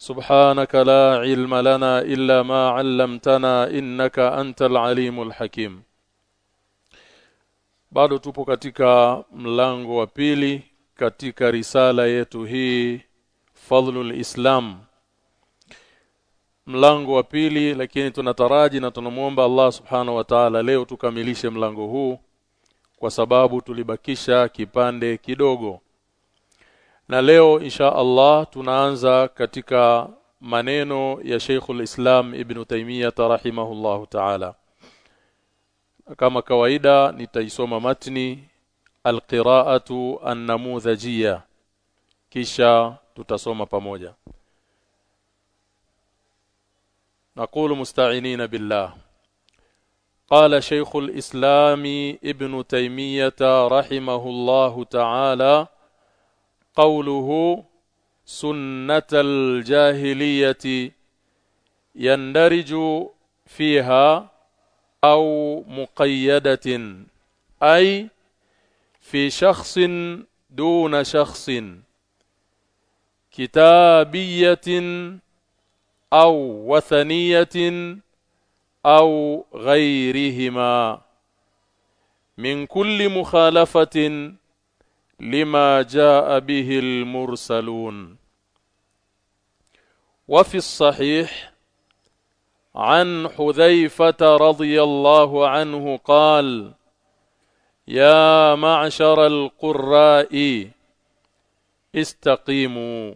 سبحانك لا علم لنا إلا ما علمتنا إنك أنت العليم الحكيم bado tupo katika mlango wa pili katika risala yetu hii fadhlul islam mlango wa pili lakini tunataraji na tunamuomba Allah subhanahu wa ta'ala leo tukamilishe mlango huu kwa sababu tulibakisha kipande kidogo Na leo insha Allah tunaanza katika maneno ya Sheikhul Islam Ibn Taymiyyah rahimahullahu ta'ala kama kawaida nitaisoma matni alqira'atu an-namudhajiyya kisha tutasoma pamoja نقول مستعينين بالله قال شيخ الإسلام ابن تيمية رحمه الله تعالى قوله سنة الجاهلية يندرج فيها أو مقيدة أي في شخص دون شخص كتابية أو وثنية أو غيرهما من كل مخالفة لما جاء به المرسلون. وفي الصحيح عن حذيفة رضي الله عنه قال يا معشر القراء استقيموا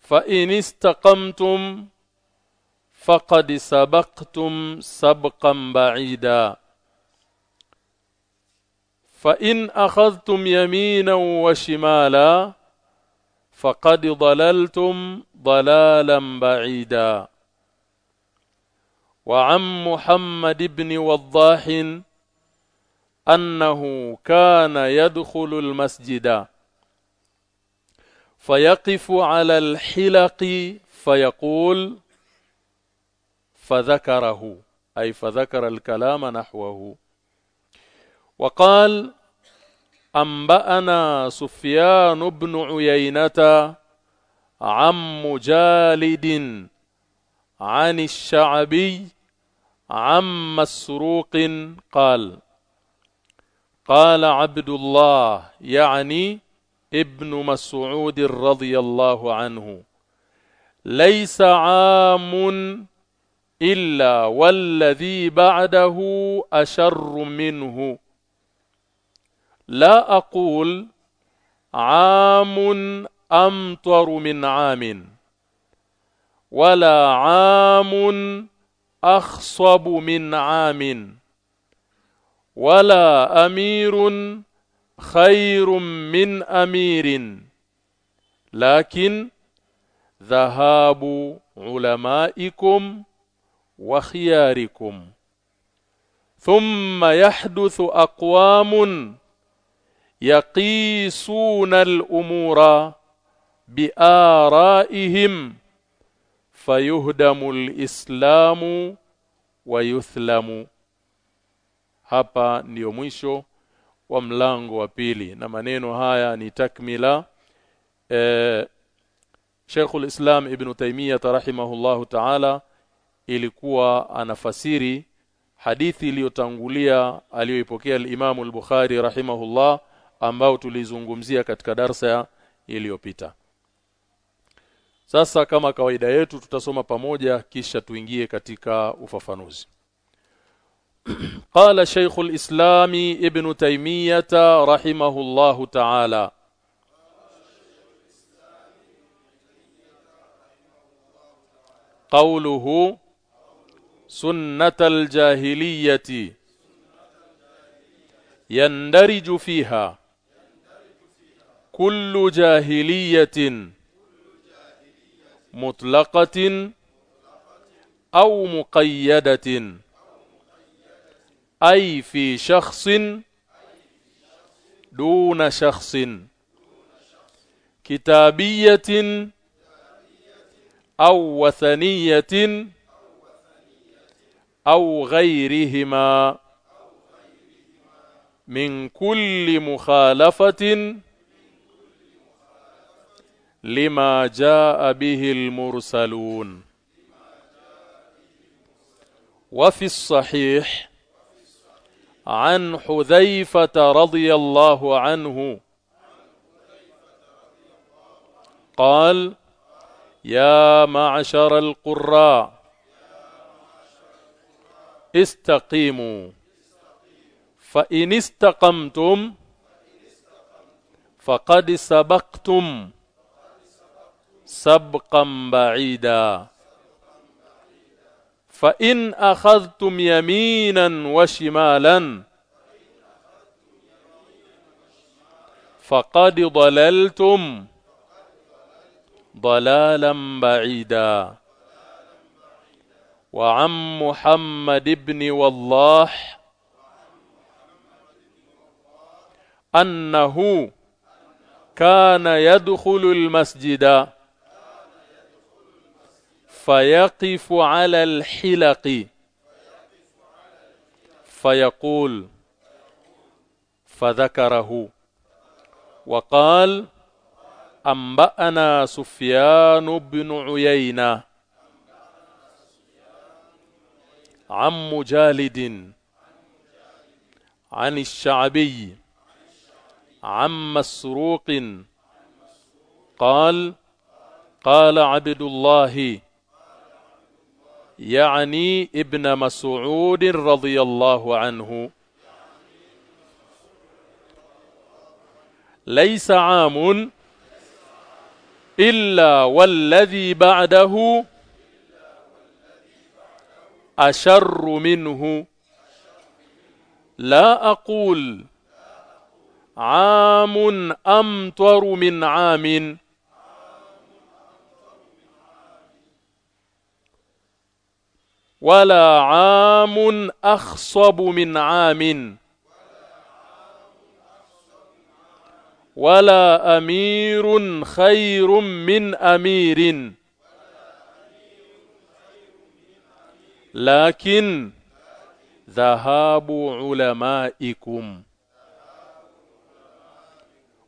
فإن استقمتم فقد سبقتم سبقا بعيدا. فإن أخذتم يمينا وشمالا فقد ضللتم ضلالا بعيدا. وعن محمد بن وضاح أنه كان يدخل المسجد فيقف على الحلق فيقول فذكره أي فذكر الكلام نحوه. وقال أنبأنا سفيان بن عيينة عن مجالد عن الشعبي عن مسروق قال قال عبد الله يعني ابن مسعود رضي الله عنه ليس عام إلا والذي بعده أشر منه. لا أقول عام أمطر من عام ولا عام أخصب من عام ولا أمير خير من أمير. لكن ذهاب علمائكم وخياركم. ثم يحدث أقوام yaqisuna al-umura bi'ara'ihim fayuhdamu al-islamu wa yuthlamu. Hapa ndiyo mwisho wa mlango wa pili na maneno haya ni takmila. Eh, Sheikh islam Ibn Taymiyyah rahimahullahu ta'ala ilikuwa anafasiri hadithi iliyotangulia aliyoipokea al-Imam al-Bukhari rahimahullah ambao tulizungumzia katika darsa iliyopita sasa kama kawaida yetu tutasoma pamoja kisha tuingie katika ufafanuzi قال شيخ الإسلام ابن تيمية رحمه الله تعالى قوله سنة الجاهلية يندرج فيها كل جاهلية مطلقة أو مقيدة أي في شخص دون شخص كتابية أو وثنية أو غيرهما من كل مخالفة لما جاء به المرسلون. وفي الصحيح عن حذيفة رضي الله عنه قال يا معشر القراء استقيموا فإن استقمتم فقد سبقتم. سبقا بعيدا. فإن أخذتم يمينا وشمالا فقد ضللتم ضلالا بعيدا. وعن محمد بن والله أنه كان يدخل المسجد فيقف على الحلق. فيقول فذكره. وقال أنبأنا سفيان بن عيينة عن مجالد عن الشعبي عن مسروق. قال قال عبد الله يعني ابن مسعود رضي الله عنه. ليس عام إلا والذي بعده أشر منه. لا أقول عام أمطر من عام. ولا عام أخصب من عام. ولا أمير خير من أمير. لكن ذهاب علمائكم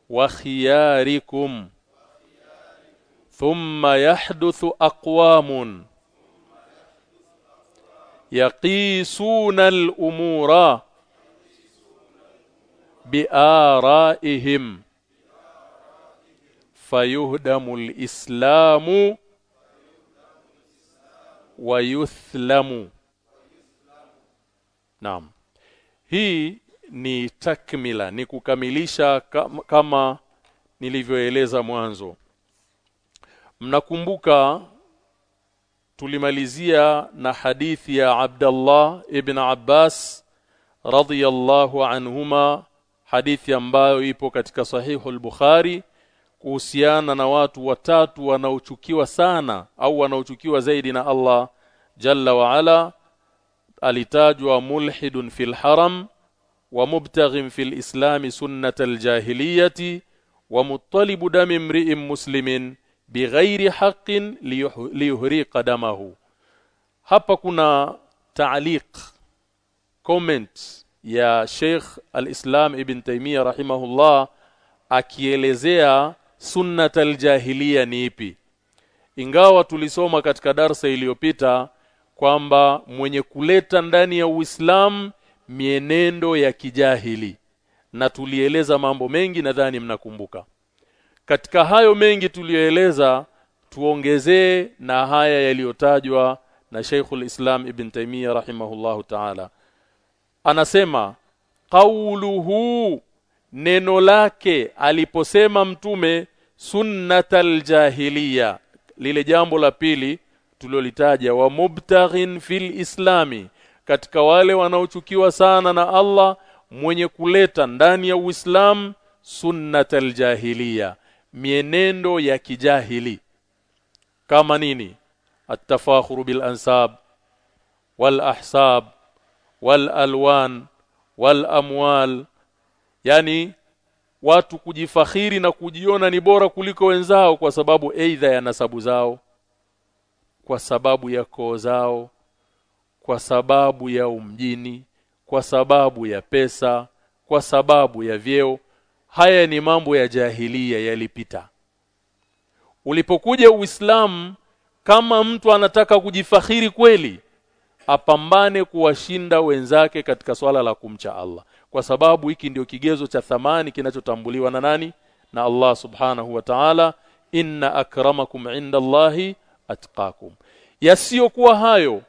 وخياركم. ثم يحدث أقوام. yaqisuna al-umura bi'araihim. Fayuhdamu al-islamu wayuthlamu naam. Hii ni takmila ni kukamilisha kama nilivyoeleza mwanzo. Mnakumbuka tulimalizia na hadithi ya Abdullah ibn Abbas radhiyallahu anhuma hadithi ambayo ipo katika sahihu al-Bukhari kuhusiana na watu watatu wanaochukiwa sana au wanaochukiwa zaidi na Allah jalla wa ala. Alitajwa mulhidun fil haram wa mubtaghin fil islami sunnat aljahiliyati wa muttalibu dami imri'in muslimin bighairi haqqin liyuhriqa damahu. Hapa kuna taaliq comment ya Sheikh al-Islam Ibn Taymiyyah rahimahullah akielezea sunnat aljahiliya ni ipi. Ingawa tulisoma katika darsa iliyopita kwamba mwenye kuleta ndani ya Uislamu mienendo ya kijahili. Na tulieleza mambo mengi nadhani mnakumbuka katika hayo mengi tuliyoeleza tuongezee na haya yaliyotajwa na Sheikhul Islam Ibn Taymiyyah rahimahullahu ta'ala. Anasema qauluhu neno lake aliposema mtume sunnatal jahiliya lile jambo la pili tulilolitaja wa mubtaghin fil islami katika wale wanaochukiwa sana na Allah mwenye kuleta ndani ya Uislamu sunnatal jahiliya mienendo ya kijahili. Kama nini? Atafakhuru bil ansab wal ahsab wal alwan wal amwal yani watu kujifakhiri na kujiona ni bora kuliko wenzao kwa sababu aidha ya nasabu zao kwa sababu ya koo zao kwa sababu ya umjini kwa sababu ya pesa kwa sababu ya vyeo haya ni mambo ya jahilia yalipita. Ulipokuja Uislamu kama mtu anataka kujifakhiri kweli apambane kuwashinda wenzake katika swala la kumcha Allah. Kwa sababu hiki ndio kigezo cha thamani kinachotambuliwa na nani? Na Allah subhanahu wa ta'ala inna akramakum inda Allahi atqakum. Yasiyokuwa hayo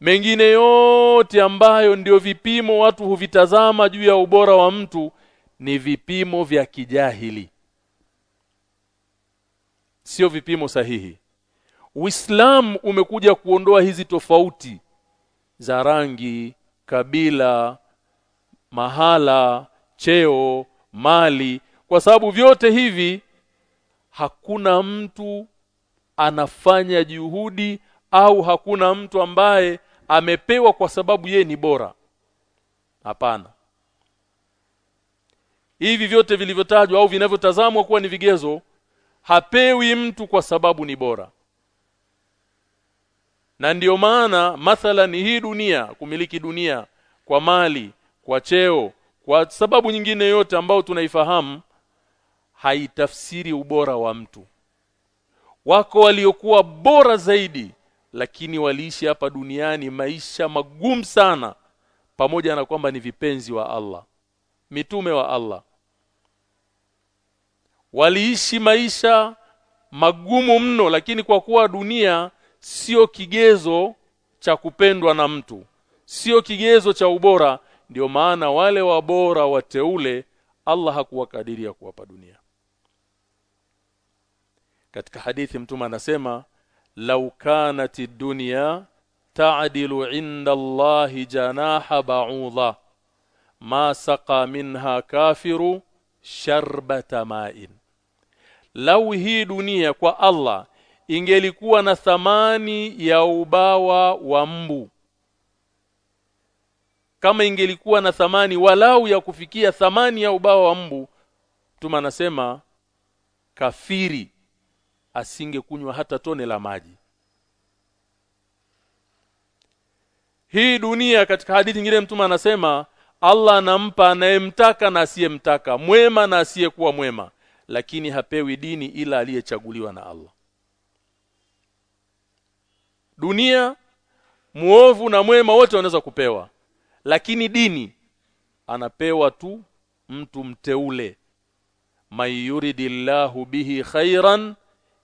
mengine yote ambayo ndio vipimo watu huvitazama juu ya ubora wa mtu ni vipimo vya kijahili. Sio vipimo sahihi. Uislamu umekuja kuondoa hizi tofauti za rangi, kabila, mahala, cheo, mali. Kwa sababu vyote hivi hakuna mtu anafanya juhudi au hakuna mtu ambaye amepewa kwa sababu ye ni bora. Hapana hivi vyote vilivyotajwa au vinavyotazamwa kuwa ni vigezo hapewi mtu kwa sababu ni bora. Na ndiyo maana mathala ni hii dunia kumiliki dunia kwa mali kwa cheo kwa sababu nyingine yote ambayo tunaifahamu haitafsiri ubora wa mtu. Wako waliokuwa bora zaidi lakini waliishi hapa duniani maisha magumu sana pamoja na kwamba ni vipenzi wa Allah mitume wa Allah. Waliishi maisha magumu mno lakini kwa kuwa dunia sio kigezo cha kupendwa na mtu sio kigezo cha ubora ndio maana wale wabora wateule Allah hakuwakadiria kuwapa dunia. Katika hadithi mtume anasema lau kanati dunya ta'dilu 'inda Allahi janaha ba'udha ma saqa minha kafiru sharbata ma'in. Lau hii dunia kwa Allah ingelikuwa na thamani ya ubawa wa mbu. Kama ingelikuwa na thamani walau ya kufikia thamani ya ubawa wa mbu tuma anasema kafiri asingekunywa hata tone la maji. Hii dunia katika hadithi nyingine mtume anasema Allah anampa anayemtaka na asiyemtaka mwema na asiyekuwa mwema lakini hapewi dini ila aliyechaguliwa na Allah. Dunia muovu na mwema wote wanaweza kupewa lakini dini anapewa tu mtu mteule. Mayuridillahu bihi khairan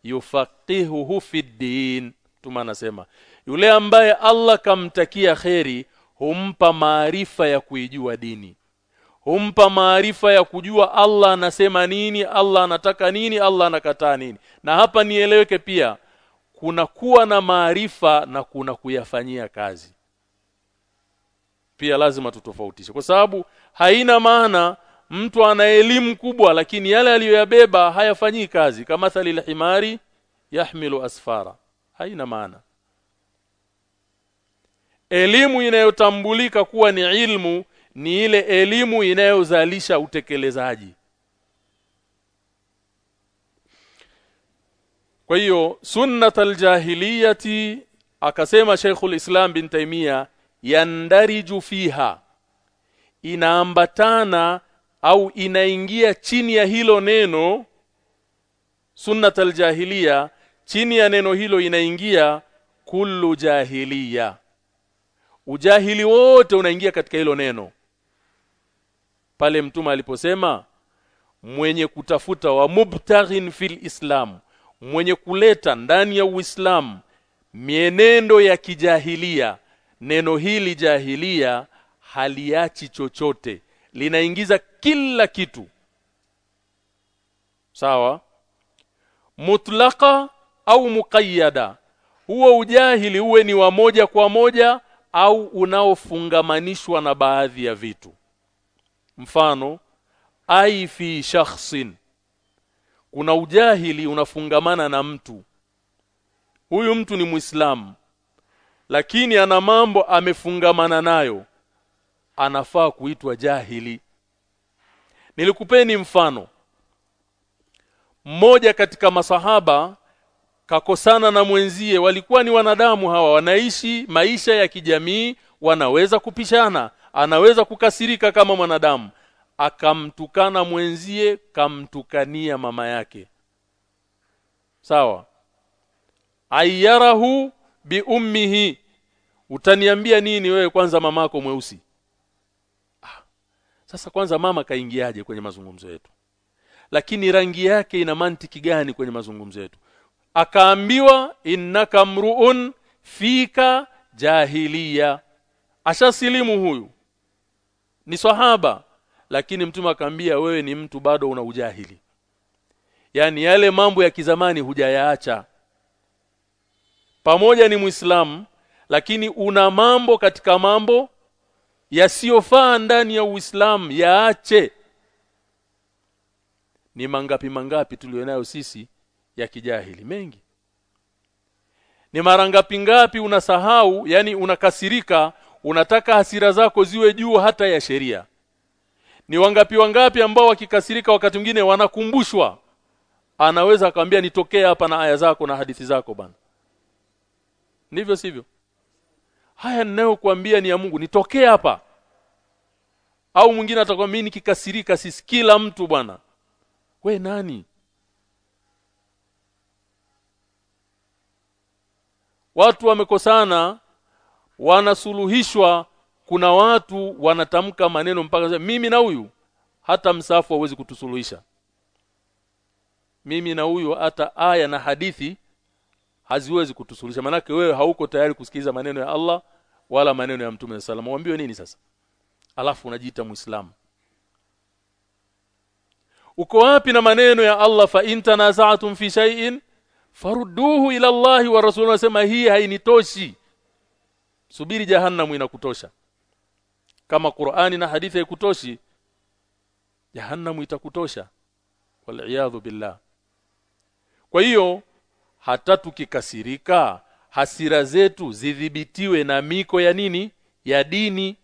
yufaqihuhu fid din. Tuma anasema yule ambaye Allah kamtakia kheri humpa maarifa ya kuijua dini. Humpa maarifa ya kujua Allah anasema nini Allah anataka nini Allah anakataa nini. Na hapa nieleweke pia kuna kuwa na maarifa na kuna kuyafanyia kazi. Pia lazima tutofautishe. Kwa sababu haina maana mtu ana elimu kubwa lakini yale aliyoyabeba hayafanyii kazi. Kama thalil himari yahmilu asfara. Haina maana elimu inayotambulika kuwa ni ilmu ni ile elimu inayozalisha utekelezaji. Kwa hiyo sunnat aljahiliyati akasema Sheikhul Islam bin Taimia yandariju fiha. Inaambatana au inaingia chini ya hilo neno sunnat aljahiliya chini ya neno hilo inaingia kullu jahiliya ujahili wote unaingia katika hilo neno. Pale mtume aliposema mwenye kutafuta wa mubtaghin fil islam mwenye kuleta ndani ya Uislamu mienendo ya kijahilia neno hili jahilia haliachi chochote linaingiza kila kitu. Sawa? Mutlaka au muqayyada huo ujahili uwe ni wa moja kwa moja au unaofungamanishwa na baadhi ya vitu. Mfano ai fi shakhsin. Kuna ujahili unafungamana na mtu. Huyu mtu ni Muislamu lakini ana mambo amefungamana nayo. Anafaa kuitwa jahili. Nilikupeni mfano. Mmoja katika masahaba kakosana na mwenzie walikuwa ni wanadamu hawa wanaishi maisha ya kijamii wanaweza kupishana anaweza kukasirika kama mwanadamu. Akamtukana mwenzie kamtukania mama yake. Sawa. Ayarahu bi ummihi. Utaniambia nini wewe kwanza mamako mweusi? Ah, sasa kwanza mama kaingiaje kwenye mazungumzo yetu? Lakini rangi yake ina mantiki gani kwenye mazungumzo yetu akaambiwa innaka mruun fika jahiliya ashasilimu huyu. Ni sahaba lakini mtume akaambia wewe ni mtu bado una ujahili. Yani yale mambo ya kizamani hujayaacha. Pamoja ni muislamu lakini una mambo katika mambo yasiyofaa ndani ya Uislamu yaache. Ni mangapi mangapi tulionayo sisi ya kijahili mengi. Ni mara ngapi ngapi unasahau yani unakasirika unataka hasira zako ziwe juu hata ya sheria. Ni wangapi wangapi ambao wakikasirika wakati mwingine wanakumbushwa anaweza akamwambia nitokee hapa na aya zako na hadithi zako bana. Ndivyo sivyo? Haya ninayokuambia ni ya Mungu nitokee hapa. Au mwingine atakwambia mimi nikikasirika sisikila mtu bwana. We nani watu wamekosana wanasuluhishwa kuna watu wanatamka maneno mpaka mimi na huyu hata msafu hawezi kutusuluhisha. Mimi na huyu hata aya na hadithi haziwezi kutusuluhisha. Manake wewe hauko tayari kusikiliza maneno ya Allah wala maneno ya Mtume sallallahu alayhi wasallam. Nini sasa? Alafu unajiita muislamu. Uko wapi na maneno ya Allah? Fa intanaza'tum fi shay'in farudduhu ila Allah wa rasul anasema hii hainitoshi. Subiri jahannam inakutosha. Kama Qur'ani na hadithi haikutoshi jahannam itakutosha. Wal billah. Kwa hiyo hata tukikasirika hasira zetu zidhibitiwe na miko ya nini? Ya dini.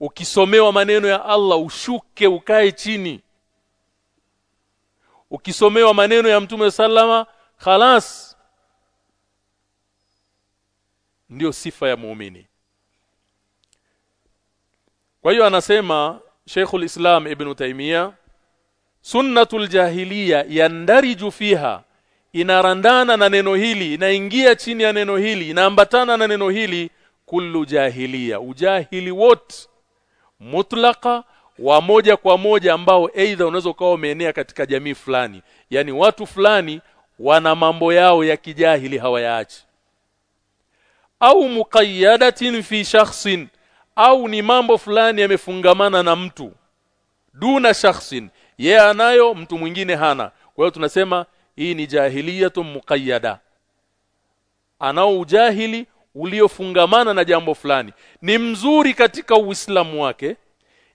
Ukisomewa maneno ya Allah ushuke ukae chini ukisomewa maneno ya mtume sallama khalas ndiyo sifa ya muumini. Kwa hiyo anasema Sheikhul Islam Ibn Taymiyyah sunnatul jahiliya yandariju fiha inarandana na neno hili inaingia chini ya neno hili inaambatana na neno hili kullu jahiliya ujahili wote mutlaka wa moja kwa moja ambao aidha unaweza ukawa umeenea katika jamii fulani. Yani watu fulani wana mambo yao ya kijahili hawayaachi. Au muqayyadatin fi shakhsin au ni mambo fulani yamefungamana na mtu duna shakhsin. Yeye anayo mtu mwingine hana. Kwa hiyo tunasema hii ni jahiliyatu muqayyada. Anao ujahili uliofungamana na jambo fulani. Ni mzuri katika uislamu wake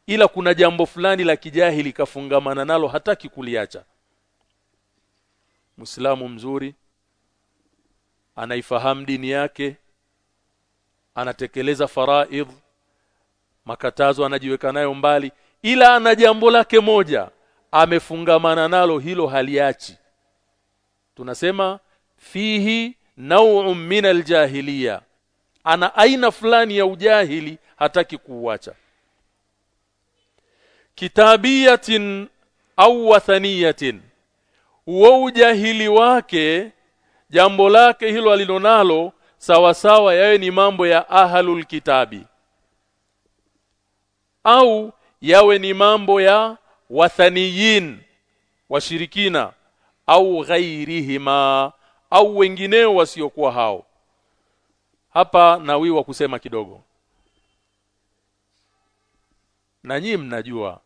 ila kuna jambo fulani la kijahili kafungamana nalo hataki kuliacha. Muislamu mzuri anaifahamu dini yake anatekeleza faraidh makatazo anajiweka nayo mbali ila ana jambo lake moja amefungamana nalo hilo haliachi. Tunasema fihi nau'un min aljahiliya ana aina fulani ya ujahili hataki kuuacha kitabiyatin au wathaniyatin. Huo ujahili wake jambo lake hilo alilonalo sawa sawa yawe ni mambo ya ahalul kitabi. Au yawe ni mambo ya wathaniyin washirikina au ghairihima au wengineo wasiokuwa hao. Hapa nawiwa kusema kidogo na nyinyi mnajua.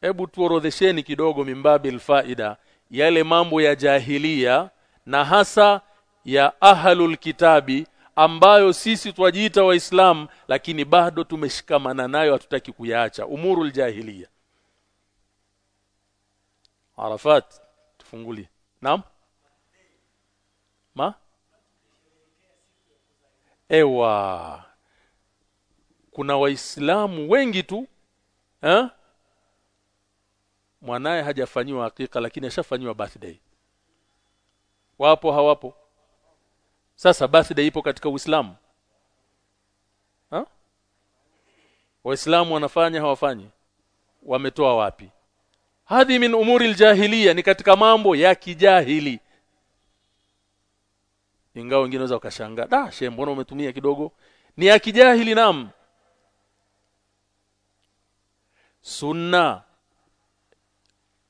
Hebu tuorodhesheni kidogo mimbabil faida yale mambo ya jahilia na hasa ya ahlul kitabi ambayo sisi twajiita waislamu lakini bado tumeshikamana nayo hatutaki kuyaacha. Umurul jahiliya Arafat tufungulie. Naam? Ma? Ewa kuna waislamu wengi tu eh? Mwanaye hajafanyiwa hakika lakini ashafanyiwa birthday. Wapo hawapo? Sasa birthday ipo katika Uislamu. Ha? Waislamu wanafanya hawafanyi? Wametoa wapi? Hadhi min umuri aljahiliya ni katika mambo ya kijahili. Ingawa wengine wanaweza ukashangaa da she mbona umetumia kidogo? Ni ya kijahili nam sunna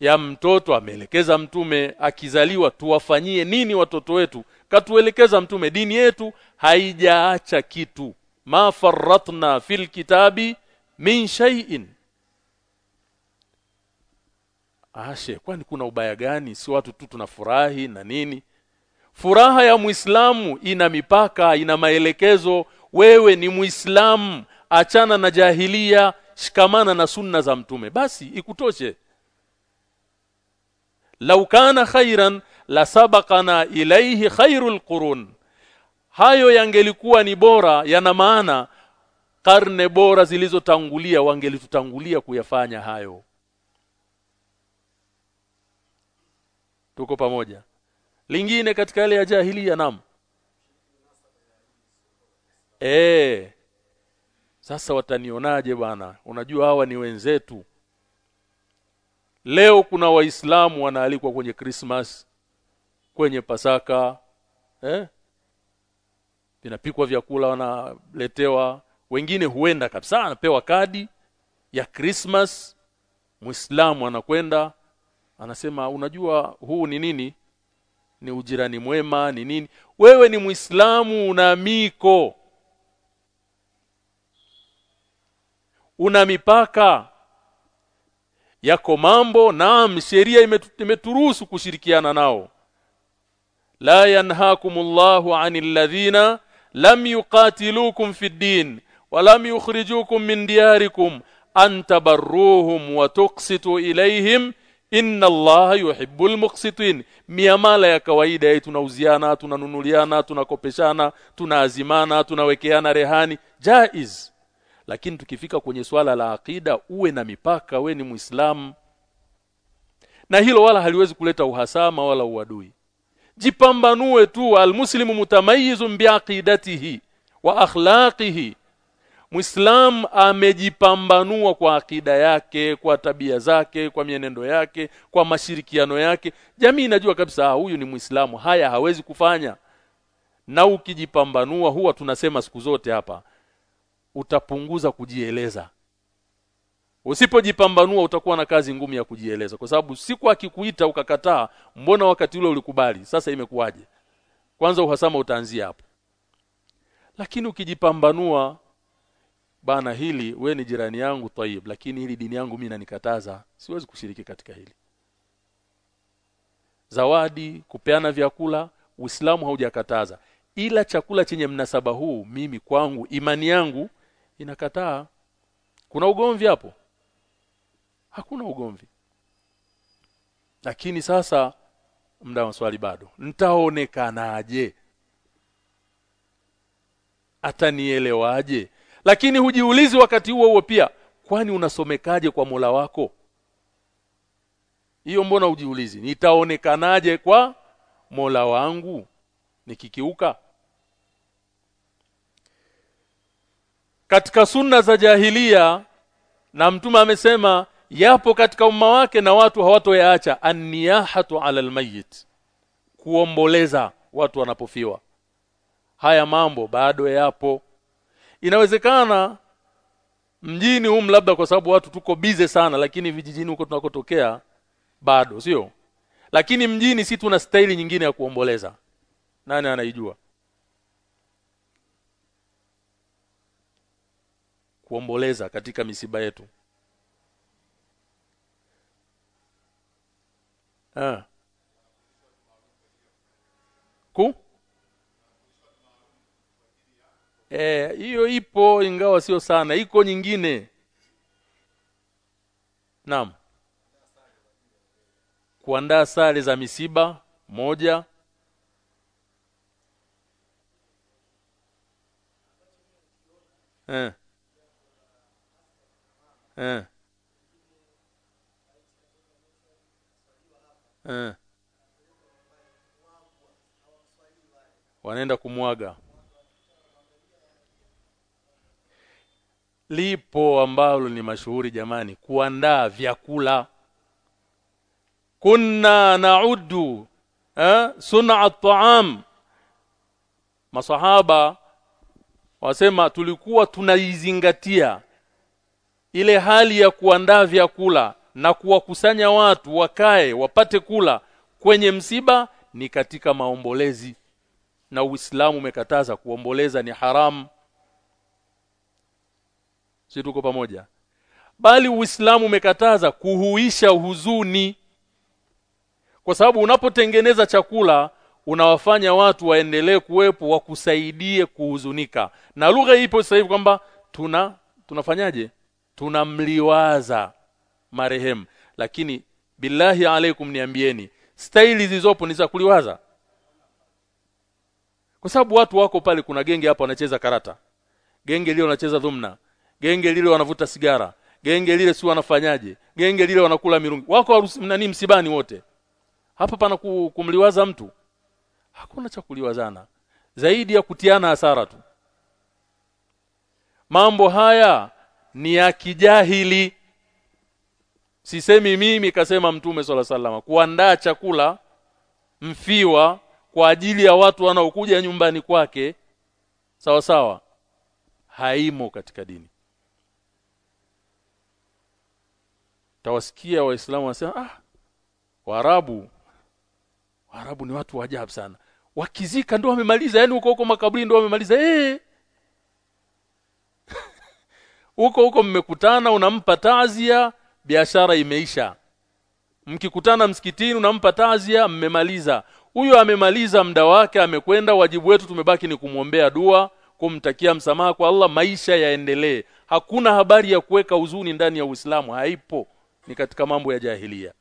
ya mtoto ameelekeza mtume akizaliwa tuwafanyie nini watoto wetu? Katuelekeza mtume dini yetu haijaacha kitu. Ma farratna fil kitabi min shay'in. Ashe kwani kuna ubaya gani? Si watu tu tunafurahi na nini? Furaha ya muislamu ina mipaka ina maelekezo. Wewe ni muislamu achana na jahilia shikamana na sunna za mtume. Basi ikutoshe. Lau kana khairan la sabaqana ilayhi khairul qurun. Hayo yangelikuwa ni bora yana maana karne bora zilizotangulia wangelitutangulia kuyafanya hayo. Tuko pamoja. Lingine katika yale ya jahilia nam eh sasa watanionaje bwana unajua hawa ni wenzetu. Leo kuna waislamu wanaalikwa kwenye Christmas kwenye Pasaka eh? Vinapikwa vyakula wanaletewa. Wengine huenda kabisa anapewa kadi ya Christmas. Muislamu anakwenda anasema unajua huu ni nini? Ni ujirani mwema ni nini? Wewe ni Muislamu una miko una mipaka. Yako mambo naam sheria imeturuhusu kushirikiana nao. La yanhaakumullahu anil ladhina lam yuqatilukum fid din wa lam yukhrijukum min diyarikum an tabarruhum wa tuqsitu ilayhim. Inna allaha yuhibbul muqsitin. Miamala ya kawaida yetu tunauziana tunanunuliana tunakopeshana tunaazimana tunawekeana rehani. Jaiz lakini tukifika kwenye swala la akida uwe na mipaka we ni muislamu na hilo wala haliwezi kuleta uhasama wala uadui jipambanue tu almuslimu mutamayizun biaqidatihi wa akhlaqihi Muislam amejipambanua kwa akida yake, kwa tabia zake, kwa mienendo yake, kwa mashirikiano yake. Jamii inajua kabisa huyu ni Muislamu, haya hawezi kufanya. Na ukijipambanua huwa tunasema siku zote hapa utapunguza kujieleza. Usipojipambanua utakuwa na kazi ngumu ya kujieleza kwa sababu siku akikuita ukakataa, mbona wakati ule ulikubali? Sasa imekuwaje? Kwanza uhasama utaanzia hapo. Lakini ukijipambanua bana hili we ni jirani yangu taib lakini hili dini yangu mimi nanikataza siwezi kushiriki katika hili zawadi kupeana vyakula Uislamu haujakataza ila chakula chenye mnasaba huu mimi kwangu imani yangu inakataa kuna ugomvi hapo? Hakuna ugomvi. Lakini sasa mda wa swali bado nitaonekanaje? Atanielewaje? Lakini hujiulizi wakati huo huo pia kwani unasomekaje kwa Mola wako? Hiyo mbona ujiulizi nitaonekanaje kwa Mola wangu? Nikikiuka katika sunna za jahilia na mtume amesema yapo katika umma wake na watu hawatoyaacha. Anniyahatu ala almayit kuomboleza watu wanapofiwa. Haya mambo bado yapo. Inawezekana mjini hum labda kwa sababu watu tuko bize sana lakini vijijini huko tunakotokea bado sio? Lakini mjini si tuna staili nyingine ya kuomboleza. Nani anaijua kuomboleza katika misiba yetu. Ah ku? Eh hiyo ipo ingawa sio sana. Iko nyingine. Naam. Kuandaa sare za misiba moja. Eh eh. Eh. Wanaenda kumwaga. Lipo ambalo ni mashuhuri jamani kuandaa vyakula. Kunna naudu eh sun'a at-ta'am masahaba wasema tulikuwa tunaizingatia ile hali ya kuandaa vyakula na kuwakusanya watu wakae wapate kula kwenye msiba ni katika maombolezi. Na Uislamu umekataza kuomboleza ni haramu si tuko pamoja? Bali Uislamu umekataza kuhuisha huzuni. Kwa sababu unapotengeneza chakula unawafanya watu waendelee kuwepo wakusaidie kuhuzunika. Na lugha ipo sasa hivi kwamba tuna tunafanyaje tunamliwaza marehemu. Lakini billahi alaikum niambieni staili zilizopo ni za kuliwaza. Kwa sababu watu wako pale kuna genge hapa wanacheza karata. Genge lile wanacheza dhumna. Genge lile wanavuta sigara. Genge lile si wanafanyaje? Genge lile wanakula mirungi. Wako nani msibani wote. Hapa pana kumliwaza mtu? Hakuna cha kuliwazana. Zaidi ya kutiana hasara tu. Mambo haya ni ya kijahili. Sisemi mimi kasema mtume swalla salama kuandaa chakula mfiwa kwa ajili ya watu wanaokuja nyumbani kwake sawa sawa haimo katika dini. Tawasikia waislamu wanasema ah waarabu waarabu ni watu wa ajabu sana. Wakizika ndio wamemaliza yani huko huko makaburi ndio wamemaliza. Eh huko huko mmekutana unampa tazia biashara imeisha. Mkikutana msikitini unampa tazia mmemaliza. Huyo amemaliza muda wake amekwenda wajibu wetu tumebaki ni kumwombea dua kumtakia msamaha kwa Allah maisha yaendelee. Hakuna habari ya kuweka huzuni ndani ya Uislamu haipo. Ni katika mambo ya jahilia.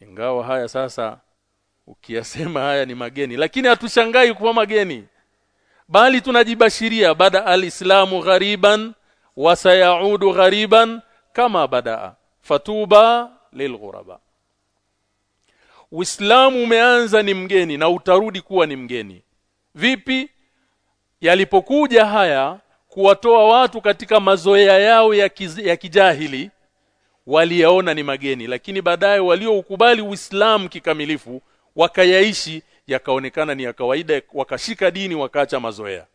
Ingawa haya sasa ukiyasema haya ni mageni lakini hatushangai kuwa mageni bali tunajibashiria bada alislamu ghariban wa sayaudu ghariban kama badaa fatuba lilghuraba Uislamu umeanza ni mgeni na utarudi kuwa ni mgeni. Vipi? Yalipokuja haya kuwatoa watu katika mazoea yao ya, kiz, ya kijahili waliyaona ni mageni. Lakini baadaye walioukubali Uislamu kikamilifu wakayaishi yakaonekana ni ya kawaida wakashika dini wakaacha mazoea.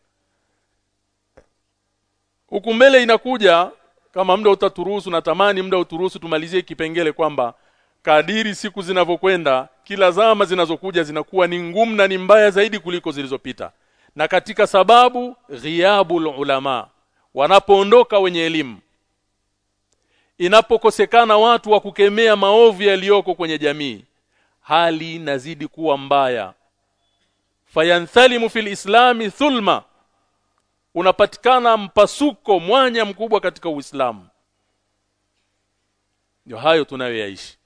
Huku mbele inakuja kama muda utaturuhusu natamani muda uturuhusu tumalizie kipengele kwamba kadiri siku zinavyokwenda kila zama zinazokuja zinakuwa ni ngumu na ni mbaya zaidi kuliko zilizopita. Na katika sababu ghiabul ulama wanapoondoka wenye elimu inapokosekana watu wa kukemea maovu yaliyoko kwenye jamii hali inazidi kuwa mbaya fayanthalimu fil islami thulma. Unapatikana mpasuko mwanya mkubwa katika Uislamu. Ndio hayo tunayoyaishi.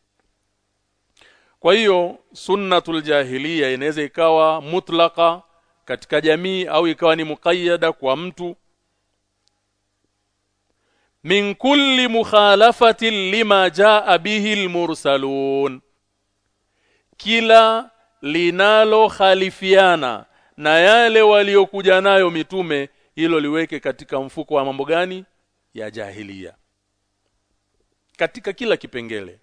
Kwa hiyo sunnatul jahiliya inaweza ikawa mutlaka katika jamii au ikawa ni muqayyada kwa mtu. Min kulli mukhalafatin lima jaa bihi almursalun. Kila linalo khalifiana na yale waliokuja nayo mitume hilo liweke katika mfuko wa mambo gani? Ya jahilia. Katika kila kipengele.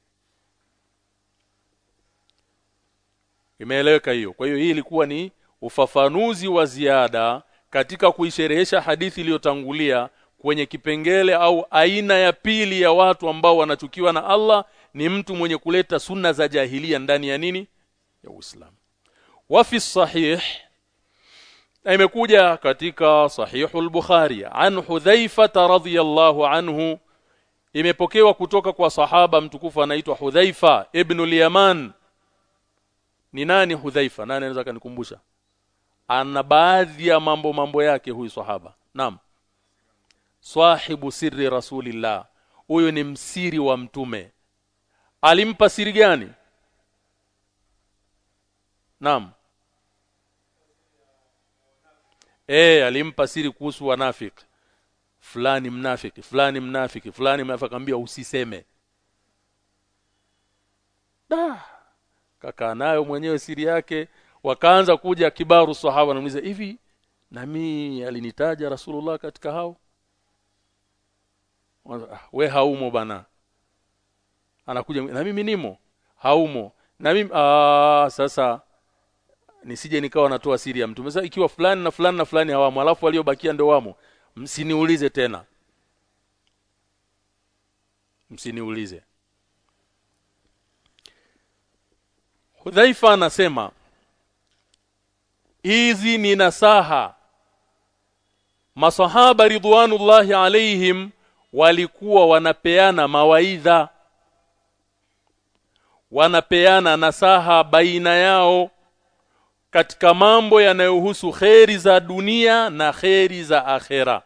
Imeeleweka hiyo. Kwa hiyo hii ilikuwa ni ufafanuzi wa ziada katika kuisherehesha hadithi iliyotangulia kwenye kipengele au aina ya pili ya watu ambao wanachukiwa na Allah. Ni mtu mwenye kuleta sunna za jahilia ndani ya nini ya Uislamu. Wa fi sahih imekuja katika sahihul bukhari an hudhaifa radhiyallahu anhu imepokewa kutoka kwa sahaba mtukufu anaitwa hudhaifa ibn al-yaman. Ni nani hudhaifa? Nani anaweza kanikumbusha ana baadhi ya mambo mambo yake huyu sahaba. Naam. Sahibu sirri rasulillah. Huyu ni msiri wa mtume. Alimpa siri gani naam. Eh alimpa siri kuhusu wanafiki. Fulani mnafiki fulani mnafiki fulani mnafiki usiseme. Da kaka nayo mwenyewe siri yake. Wakaanza kuja kibaru sahaba namuuliza hivi na mimi alinitaja rasulullah katika hao? We haumo bana. Anakuja na mimi nimo? Haumo. Na mimi aa, sasa nisije nikawa natoa siri ya mtume sasa ikiwa fulani na fulani na fulani hawamo alafu waliobakia ndio wamo msiniulize tena. Msiniulize. Hudhaifa anasema hizi ni nasaha. Masahaba ridwanullahi alaihim walikuwa wanapeana mawaidha. Wanapeana nasaha baina yao katika mambo yanayohusu kheri za dunia na kheri za akhera.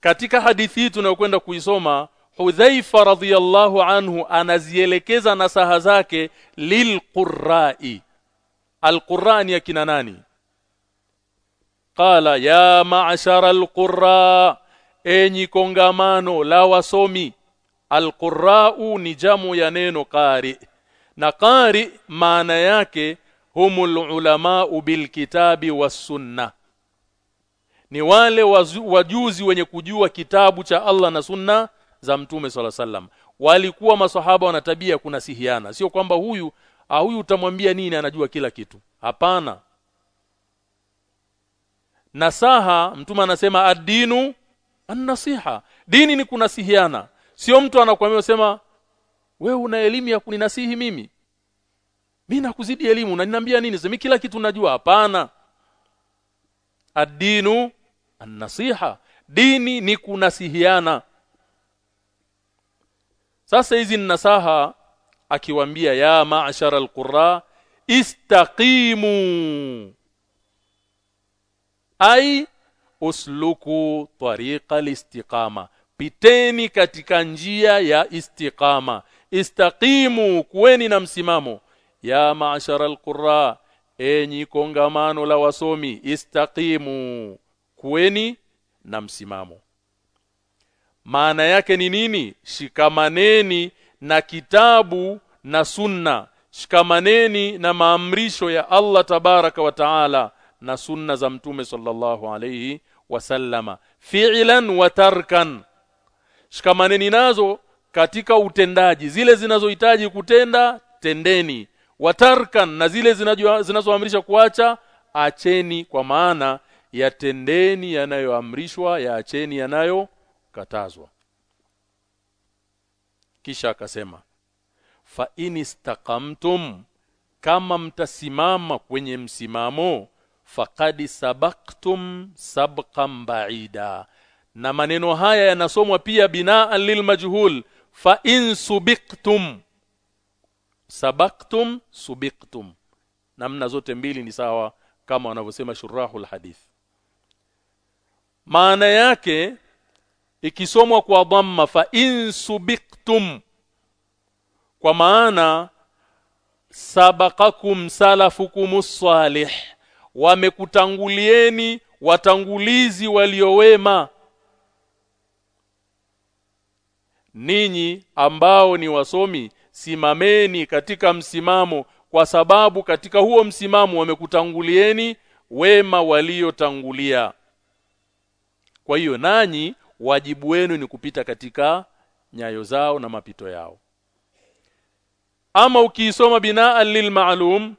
Katika hadithi hii tunayokwenda kuisoma Hudhaifa radhiyallahu anhu anazielekeza nasaha zake lilqurra'i alqur'ani ya kina nani? Qala ya ma'shara alqurra enyi kongamano la wasomi alqurra'u ni jamu ya neno qari na qari maana yake humul ulama bilkitabi was sunna. Ni wale wajuzi wenye kujua kitabu cha Allah na sunna za mtume swalla sallam. Walikuwa maswahaba wana tabia kuna sihiana sio kwamba huyu ah, huyu utamwambia nini anajua kila kitu. Hapana. Nasaha mtume anasema ad-dinu an-nasiha. Dini ni kunasihiana. Sio mtu anakuambia sema wewe una elimu ya kuninasihi mimi? Mimi nakuzidi elimu unaniambia nini? Sema kila kitu najua. Hapana. Ad-dinu an-nasiha. Dini ni kunasihiana. Sasa hizi nasaha akiwaambia ya ma'shara al-qurra istaqimu. Ai usluku tariqa al-istiqama. Piteni katika njia ya istiqama istaqimu kuweni na msimamo. Ya maashara al-qurra enyi kongamano la wasomi istaqimu kuweni na msimamo. Maana yake ni nini? Shikamaneni na kitabu na sunna. Shikamaneni na maamrisho ya Allah tabaraka wa taala na sunna za mtume sallallahu alayhi wasallama fi'lan wa tarkan. Shikamaneni nazo katika utendaji. Zile zinazohitaji kutenda tendeni. Watarkan na zile zinazoamrisha kuacha acheni kwa maana ya tendeni yanayoamrishwa ya yaacheni yanayokatazwa. Kisha akasema fa inistaqamtum kama mtasimama kwenye msimamo faqad sabaqtum sabqan ba'ida. Na maneno haya yanasomwa pia binaan lilmajhul fa in subiqtum sabaqtum subiqtum namna zote mbili ni sawa kama wanavyosema shurahul hadith. Maana yake ikisomwa kwa dhamma fa in subiqtum kwa maana sabaqakum salafukumus salih. Wamekutangulieni watangulizi waliowema ninyi ambao ni wasomi simameni katika msimamo kwa sababu katika huo msimamo wamekutangulieni wema waliotangulia. Kwa hiyo nanyi wajibu wenu ni kupita katika nyayo zao na mapito yao. Ama ukiisoma binaa lilmaalum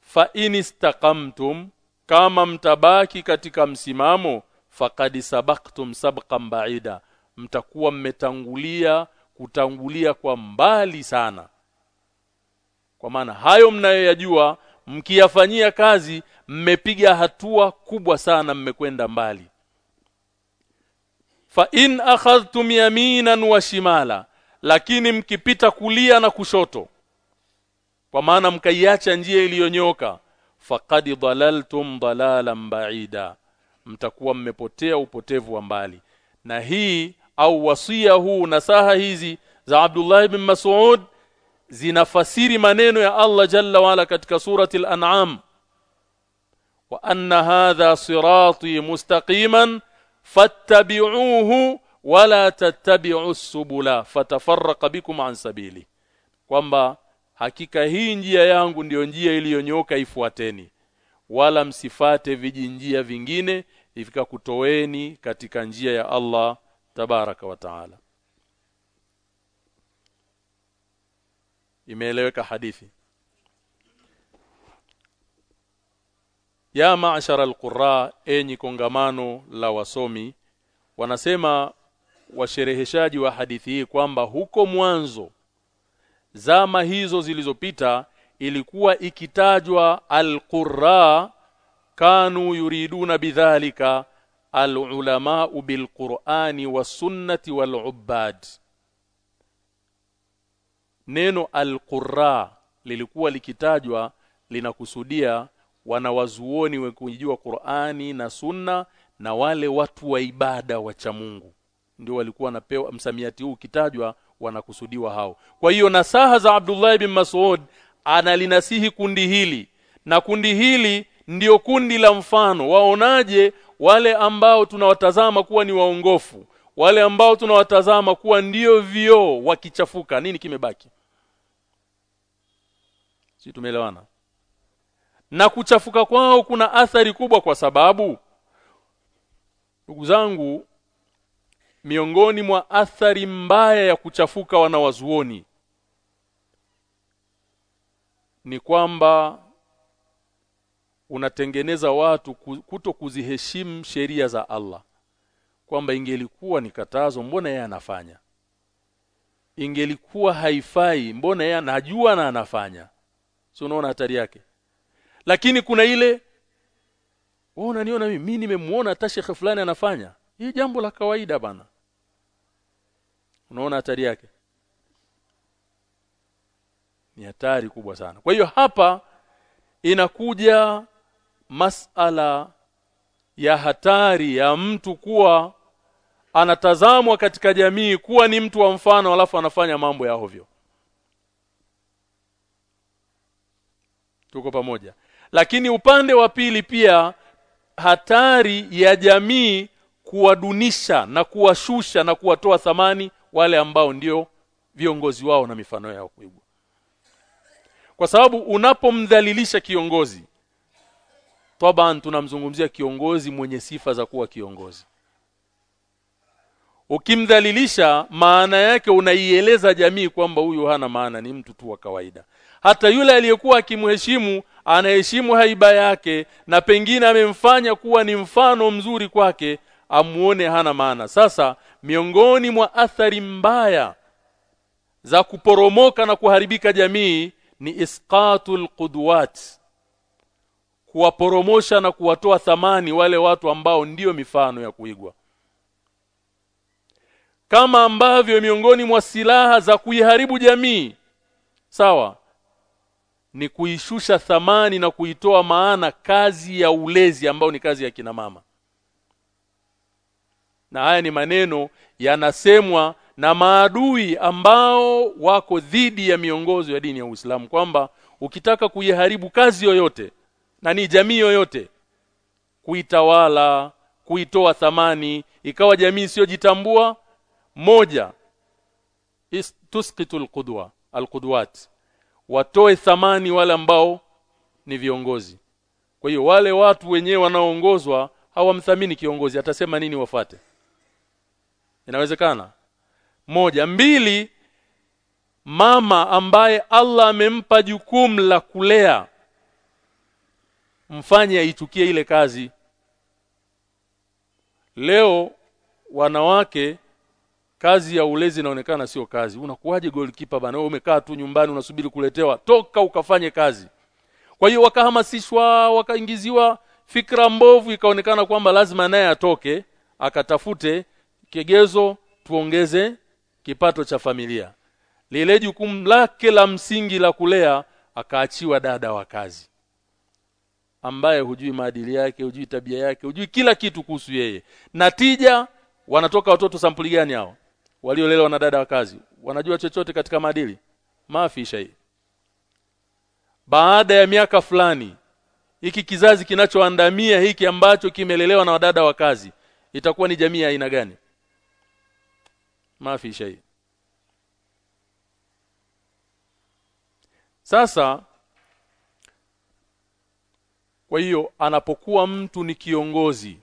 fa inistaqamtum kama mtabaki katika msimamo faqad sabaqtum sabqan ba'ida mtakuwa mmetangulia kutangulia kwa mbali sana. Kwa maana hayo mnayoyajua mkiyafanyia kazi mmepiga hatua kubwa sana mmekwenda mbali. Fa in akhadhtum yaminan wa shimala lakini mkipita kulia na kushoto kwa maana mkaiacha njia iliyonyoka faqad dalaltum dalalan ba'ida mtakuwa mmepotea upotevu wa mbali. Na hii au wasia huu nasaha hizi za Abdullah ibn Mas'ud zinafasiri maneno ya Allah jalla wala katika surati al-an'am. Wa anna hadha sirati mustaqiman fattabi'uhu wala tattabi'u subula fatafarraqa bikum an sabili. Kwamba hakika hii njia yangu ndiyo njia iliyonyoka ifuateni. Wala msifate vijinjia vingine ifika kutoweni katika njia ya Allah tabaraka wa imeeleweka hadithi. Ya ma'shara alqurra enyi kongamano la wasomi wanasema washereheshaji wa hadithi hii kwamba huko mwanzo zama hizo zilizopita ilikuwa ikitajwa alqurra kanu yuriduna bidhalika alulama bilqur'ani wasunnati walubad neno alqurra lilikuwa likitajwa linakusudia wanawazuoni wa kujua Qur'ani na Sunna na wale watu wa ibada wa cha Mungu. Ndio walikuwa wanapewa msamiati huu kitajwa wanakusudiwa hao. Kwa hiyo nasaha za Abdullah bin Mas'ud analinasihi kundi hili. Na kundi hili ndio kundi la mfano. Waonaje wale ambao tunawatazama kuwa ni waongofu wale ambao tunawatazama kuwa ndio vioo wakichafuka nini kimebaki? Si tumeelewana? Na kuchafuka kwao kuna athari kubwa kwa sababu ndugu zangu miongoni mwa athari mbaya ya kuchafuka wanawazuoni ni kwamba unatengeneza watu kuto kuziheshimu sheria za Allah. Kwamba ingelikuwa ni katazo mbona yeye anafanya? Ingelikuwa haifai mbona yeye anajua na anafanya? Si unaona hatari yake? Lakini kuna ile wewe unaniona mimi mimi nimemuona hata shekhe fulani anafanya. Hii jambo la kawaida bana. Unaona hatari yake? Ni hatari kubwa sana. Kwa hiyo hapa inakuja masala ya hatari ya mtu kuwa anatazamwa katika jamii kuwa ni mtu wa mfano alafu anafanya mambo ya ovyo. Tuko pamoja. Lakini upande wa pili pia hatari ya jamii kuwadunisha na kuwashusha na kuwatoa thamani wale ambao ndio viongozi wao na mifano yao kuigwa. Kwa sababu unapomdhalilisha kiongozi taban tunamzungumzia kiongozi mwenye sifa za kuwa kiongozi. Ukimdhalilisha maana yake unaieleza jamii kwamba huyu hana maana ni mtu tu wa kawaida. Hata yule aliyekuwa akimheshimu anaheshimu haiba yake na pengine amemfanya kuwa ni mfano mzuri kwake amuone hana maana. Sasa miongoni mwa athari mbaya za kuporomoka na kuharibika jamii ni isqatul qudwat kuwaporomosha na kuwatoa thamani wale watu ambao ndiyo mifano ya kuigwa. Kama ambavyo miongoni mwa silaha za kuiharibu jamii sawa ni kuishusha thamani na kuitoa maana kazi ya ulezi ambao ni kazi ya kina mama. Na haya ni maneno yanasemwa na maadui ambao wako dhidi ya miongozo ya dini ya Uislamu kwamba ukitaka kuiharibu kazi yoyote na ni jamii yoyote kuitawala kuitoa thamani ikawa jamii isiyojitambua moja tusqitul qudwa alqudwat watoe thamani wale ambao ni viongozi. Kwa hiyo wale watu wenyewe wanaoongozwa hawamthamini kiongozi atasema nini wafate inawezekana. Moja. Mbili mama ambaye Allah amempa jukumu la kulea mfanye aitukie ile kazi. Leo wanawake kazi ya ulezi inaonekana sio kazi. Unakuwaje goalkeeper bana? Wewe umekaa tu nyumbani unasubiri kuletewa. Toka ukafanye kazi. Kwa hiyo wakahamasishwa wakaingiziwa fikra mbovu ikaonekana kwamba lazima naye atoke akatafute kigezo tuongeze kipato cha familia. Lile jukumu lake la msingi la kulea akaachiwa dada wa kazi ambaye hujui maadili yake hujui tabia yake hujui kila kitu kuhusu yeye. Natija wanatoka watoto sampuli gani hao? Waliolelewa na dada wa kazi. Wanajua chochote katika maadili? Maafisha hii. Baada ya miaka fulani hiki kizazi kinachoandamia hiki ambacho kimelelewa na wadada wa kazi itakuwa ni jamii ya aina gani? Maafisha hii. Sasa kwa hiyo anapokuwa mtu ni kiongozi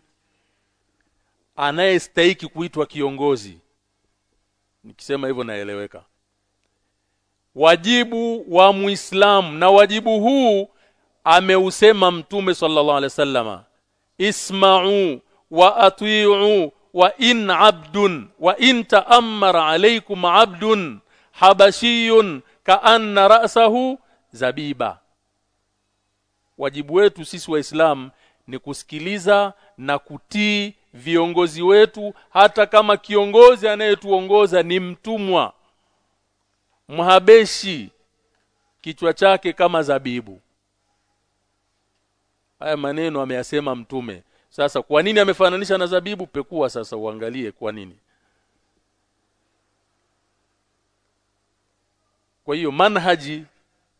anayestahiki kuitwa kiongozi nikisema hivyo naeleweka. Wajibu wa muislamu na wajibu huu ameusema mtume sallallahu alaihi wasallama isma'u wa ati'u wa in abdun wa in ta'ammara alaykum abdun habashiyun ka'anna ra'sahu zabiba wajibu wetu sisi waislamu ni kusikiliza na kutii viongozi wetu hata kama kiongozi anayetuongoza ni mtumwa. Mhabeshi kichwa chake kama zabibu. Haya maneno ameyasema mtume. Sasa kwa nini amefananisha na zabibu? Pekua sasa uangalie kwa nini. Kwa hiyo manhaji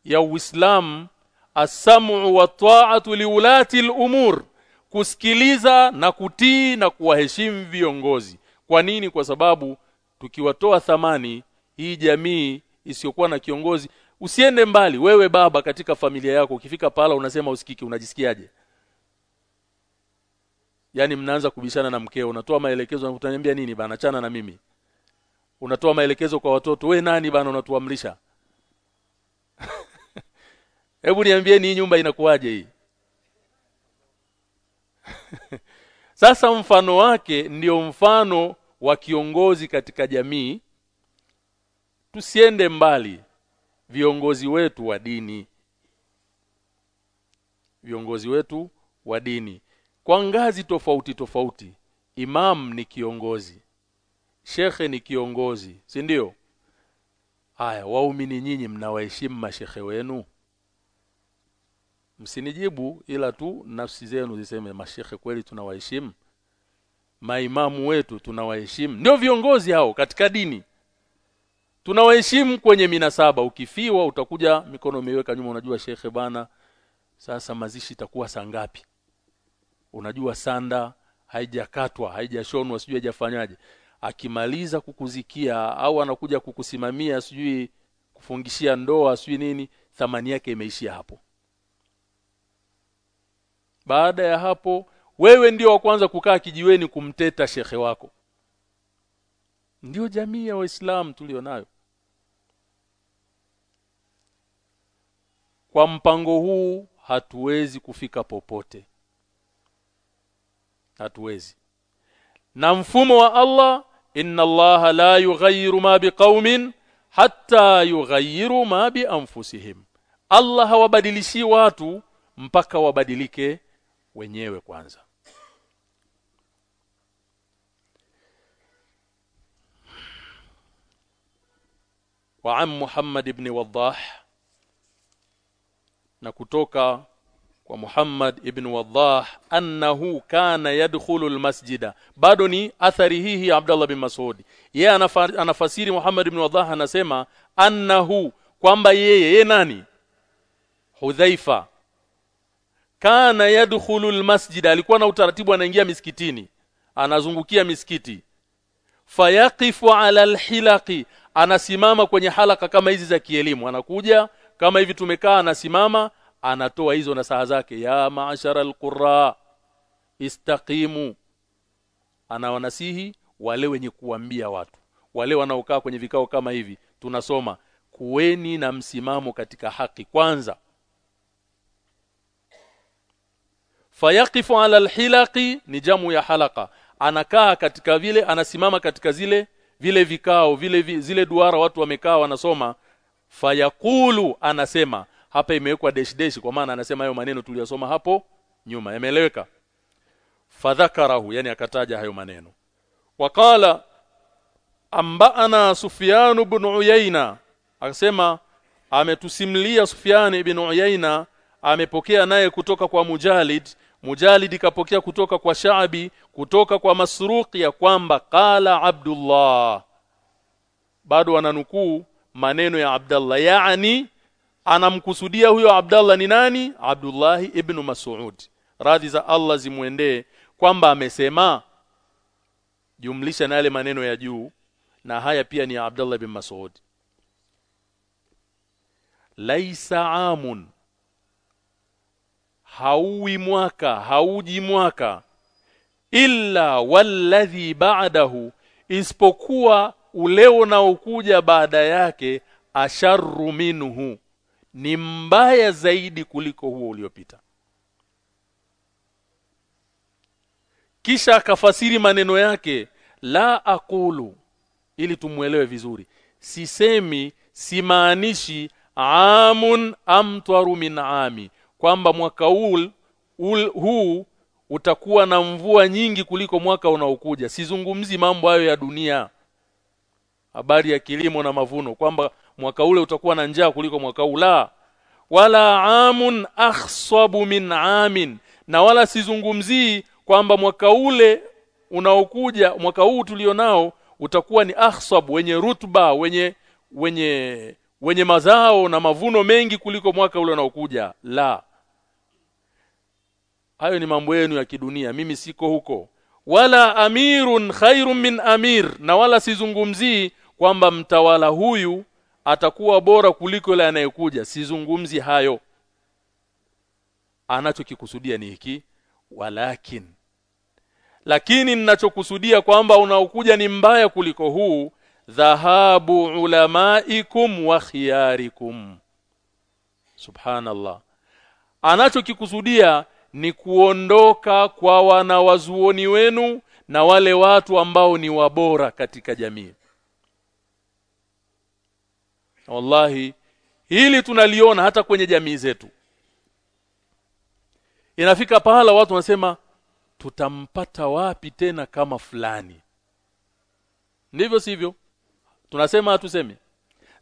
ya Uislamu asamu wa ta'atu liulati al-umur kusikiliza na kutii na kuwaheshimu viongozi. Kwa nini? Kwa sababu tukiwatoa thamani hii jamii isiyokuwa na kiongozi usiende mbali. Wewe baba katika familia yako ukifika pala unasema usikiki unajisikiaje? Yani mnaanza kubishana na mkeo unatoa maelekezo utaniambia nini bana? Chana na mimi. Unatoa maelekezo kwa watoto we nani bana unatuamrisha hebu niambie ni nyumba inakuwaje hii? Sasa mfano wake ndio mfano wa kiongozi katika jamii. Tusiende mbali. Viongozi wetu wa dini. Viongozi wetu wa dini. Kwa ngazi tofauti tofauti imam ni kiongozi. Shekhe ni kiongozi si ndio? Haya waumini nyinyi mnawaheshimu mashehe wenu msinijibu ila tu nafsi zenu ziseme mashekhe kweli tunawaheshimu? Maimamu wetu tunawaheshimu? Ndio viongozi hao katika dini. Tunawaheshimu kwenye minasaba. Ukifiwa utakuja mikono imeweka nyuma unajua shekhe bana sasa mazishi itakuwa saa ngapi? Unajua sanda haijakatwa haijashonwa sijui haijafanyaje. Akimaliza kukuzikia au anakuja kukusimamia sijui kufungishia ndoa sijui nini thamani yake imeishia hapo baada ya hapo wewe ndio wa kwanza kukaa kijiweni kumteta shekhe wako. Ndio jamii ya waislamu tulionayo. Kwa mpango huu hatuwezi kufika popote. Hatuwezi. Na mfumo wa Allah inna Allah la yughayyiru ma biqaumin hatta yughayyiru ma bi anfusihim. Allah hawabadilishi watu mpaka wabadilike wenyewe kwanza وعن محمد بن وضاح na kutoka kwa Muhammad ibn Waddah annahu kana yadkhulu almasjida bado ni athari hii hii Abdullah bin Mas'ud yeye anafasiri Muhammad ibn Waddah anasema annahu kwamba yeye yeye nani Hudhaifa kana yadkhulu almasjid alikuwa na utaratibu anaingia misikitini anazungukia misikiti. Fayaqifu ala alhilaqi anasimama kwenye halaka kama hizi za kielimu. Anakuja kama hivi tumekaa anasimama anatoa hizo na saha zake. Ya maashara alqurra istaqimu. Anawanasihi wale wenye kuambia watu. Wale wanaokaa kwenye vikao kama hivi tunasoma kuweni na msimamo katika haki kwanza fayaqifu ala alhilaqi ni jamu ya halaka anakaa katika vile anasimama katika zile vile vikao vile vi, zile duara watu wamekaa wanasoma. Fayakulu anasema. Hapa imewekwa dash dash kwa maana anasema hayo maneno tuliyosoma hapo nyuma. Yameeleweka. Fadhakarahu yani akataja hayo maneno. Waqala ambaana Sufyan ibn uyaina akasema ametusimlia Sufyan ibn uyaina amepokea naye kutoka kwa Mujalid Mujalid kapokea kutoka kwa Shaabi kutoka kwa Masruqi ya kwamba qala Abdullah. Bado ananukuu maneno ya Abdullah yani anamkusudia huyo Abdullah ni nani? Abdullah ibn Mas'ud. Radhi za Allah zimwendee kwamba amesema jumlisha na yale maneno ya juu na haya pia ni ya Abdullah ibn Mas'ud. Laisa amun hauwi mwaka hauji mwaka illa walladhi ba'dahu isipokuwa ule unaokuja baada yake asharru minhu ni mbaya zaidi kuliko huo uliopita. Kisha akafasiri maneno yake la aqulu ili tumuelewe vizuri. Sisemi simaanishi amun amtwaru min ami kwamba mwaka ul, ul, huu utakuwa na mvua nyingi kuliko mwaka unaokuja. Sizungumzi mambo hayo ya dunia. Habari ya kilimo na mavuno kwamba mwaka ule utakuwa na njaa kuliko mwaka huu la wala amun akhsabu min amin na wala sizungumzii kwamba mwaka ule unaokuja mwaka huu tulionao utakuwa ni akhsab wenye rutba wenye wenye wenye mazao na mavuno mengi kuliko mwaka ule unaokuja. La hayo ni mambo yenu ya kidunia. Mimi siko huko. Wala amirun khairun min amir na wala sizungumzii kwamba mtawala huyu atakuwa bora kuliko yule anayekuja. Sizungumzi hayo. Anachokikusudia ni hiki. Walakin. Lakini ninachokusudia kwamba unaokuja ni mbaya kuliko huu. Dhahabu ulamaikum wa khiyarikum. Subhanallah. Anachokikusudia ni kuondoka kwa wanawazuoni wenu na wale watu ambao ni wabora katika jamii. Wallahi hili tunaliona hata kwenye jamii zetu. Inafika pahala watu wanasema tutampata wapi tena kama fulani? Ndivyo sivyo. Tunasema hatusemi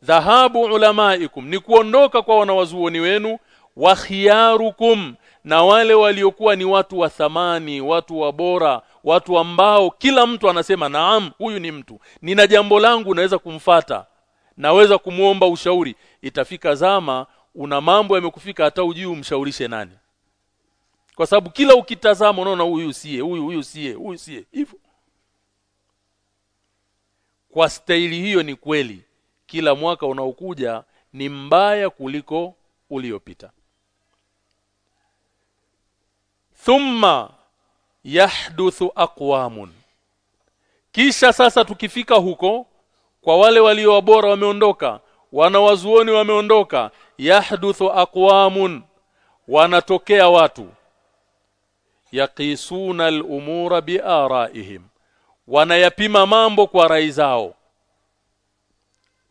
dhahabu ulamaikum ni kuondoka kwa wanawazuoni wenu wa khiyarukum na wale waliokuwa ni watu wa thamani watu wa bora watu ambao kila mtu anasema naam huyu ni mtu. Nina jambo langu naweza kumfata naweza kumuomba ushauri. Itafika zama una mambo yamekufika hata ujui umshaurishe nani. Kwa sababu kila ukitazama unaona huyu sie huyu huyu sie huyu sie hivyo. Kwa staili hiyo ni kweli. Kila mwaka unaokuja ni mbaya kuliko uliopita thumma yahduthu aqwamun. Kisha sasa tukifika huko kwa wale walio wabora wameondoka wanawazuoni wameondoka yahduthu aqwamun wanatokea watu. Yaqisuna al-umura biaraihim wanayapima mambo kwa rai zao.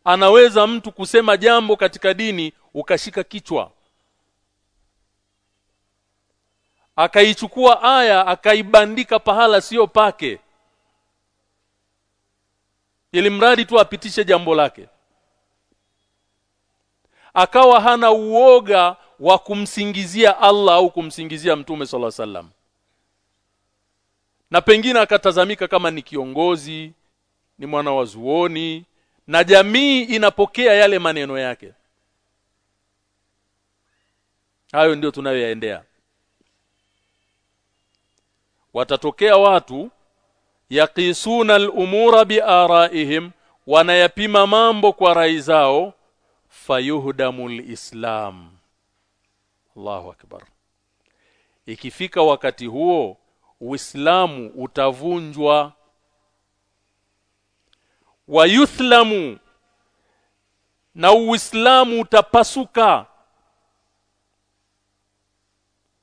Anaweza mtu kusema jambo katika dini ukashika kichwa akaichukua aya akaibandika pahala sio pake. Ili mradi tu apitishe jambo lake. Akawa hana uoga wa kumsingizia Allah au kumsingizia Mtume sala sallam na pengine akatazamika kama ni kiongozi ni mwana wa zuoni na jamii inapokea yale maneno yake. Hayo ndio tunayoyaendea watatokea watu yaqisuna al-umura biaraihim wanayapima mambo kwa rai zao fayuhdamul islam Allahu akbar. Ikifika wakati huo Uislamu utavunjwa. Wayuthlamu na Uislamu utapasuka.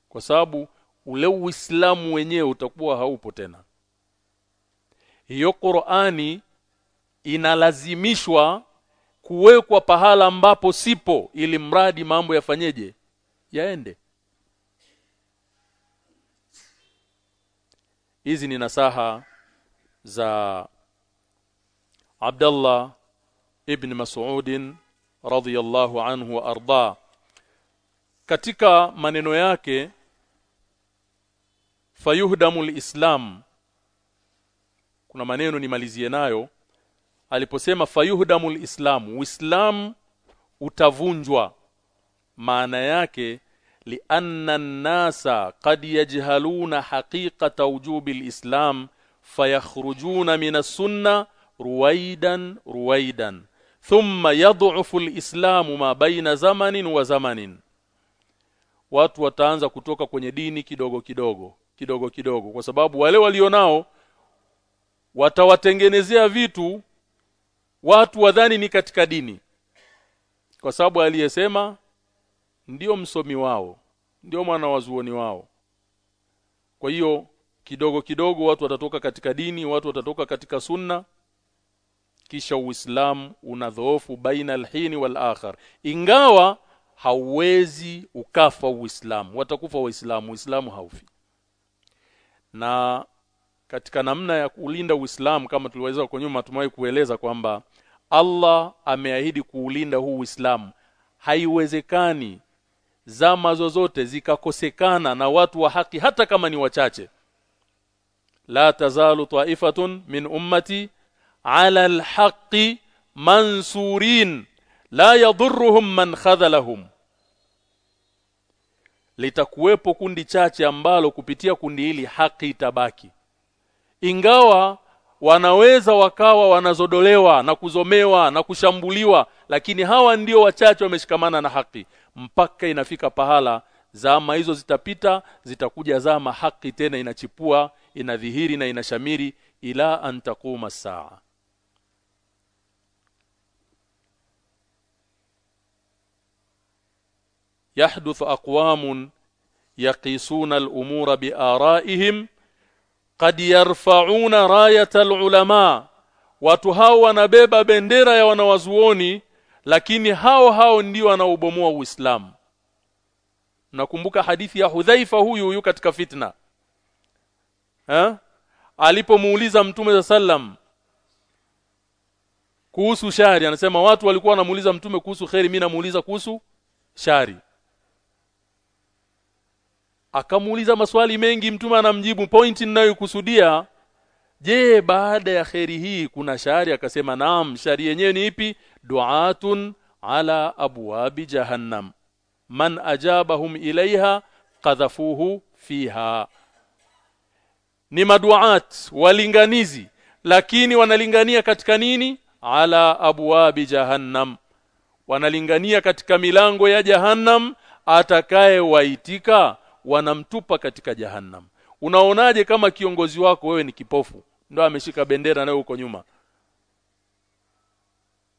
Kwa sababu ule Uislamu wenyewe utakuwa haupo tena. Hiyo Qur'ani inalazimishwa kuwekwa pahala ambapo sipo ili mradi mambo yafanyeje? Yaende. Hizi ni nasaha za Abdullah ibn Mas'ud radhiyallahu anhu wa arda. Katika maneno yake fayuhdamu lislam. Kuna maneno nimalizie nayo. Aliposema fayuhdamu lislam uislam utavunjwa. Maana yake lianna an-nasa qad yajhaluna haqiqata wujubi al-islam fayakhrujuna min as-sunna ruwaidan ruwaidan. Thumma yad'ufu al-islamu ma baina zamanin wa zamanin. Watu wataanza kutoka kwenye dini kidogo kidogo kidogo kidogo kwa sababu wale walionao watawatengenezea vitu watu wadhani ni katika dini. Kwa sababu aliyesema ndio msomi wao ndio mwana wazuoni wao. Kwa hiyo kidogo kidogo watu watatoka katika dini watu watatoka katika sunna kisha uislamu unadhoofu baina alhini wal akhar ingawa hauwezi ukafa uislamu watakufa waislamu uislamu haufi na katika namna ya kulinda uislamu kama tuliweza kwa nyuma tumai kueleza kwamba Allah ameahidi kuulinda huu uislamu. Haiwezekani zama zozote zikakosekana na watu wa haki hata kama ni wachache. La tazalu ta'ifatun min ummati ala alhaqi mansurin la yadhurruhum man khadhalahum litakuwepo kundi chache ambalo kupitia kundi hili haki itabaki. Ingawa wanaweza wakawa wanazodolewa na kuzomewa na kushambuliwa lakini hawa ndio wachache wameshikamana na haki. Mpaka inafika pahala zama hizo zitapita zitakuja zama haki tena inachipua inadhihiri na inashamiri ila antakuma saa يحدث أقوام يقيسون الأمور بآرائهم قد يرفعون راية العلماء watu hao wanabeba bendera ya wanawazuoni lakini hao hao ndio wanaobomoa Uislamu nakumbuka hadithi ya Hudhaifa huyu huyu katika fitna ha? alipomuuliza mtume sallam kuhusu shari anasema watu walikuwa wanamuuliza mtume kuhusu khairi mimi namuuliza kuhusu shari akamuuliza maswali mengi mtume anamjibu point ninayokusudia je baada ya kheri hii kuna shari akasema naam shari yenyewe ni ipi? Duatun ala abwabi jahannam. Man ajabahum ilaiha qadhafuhu fiha. Ni maduat walinganizi. Lakini wanalingania katika nini? Ala abwabi jahannam. Wanalingania katika milango ya jahannam atakaye waitika wanamtupa katika jahannam. Unaonaje kama kiongozi wako wewe ni kipofu? Ndo ameshika bendera nayo uko nyuma.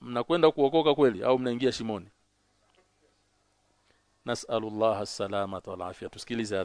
Mnakwenda kuokoka kweli au mnaingia shimoni? Nasalullah salama wal afya tusikilize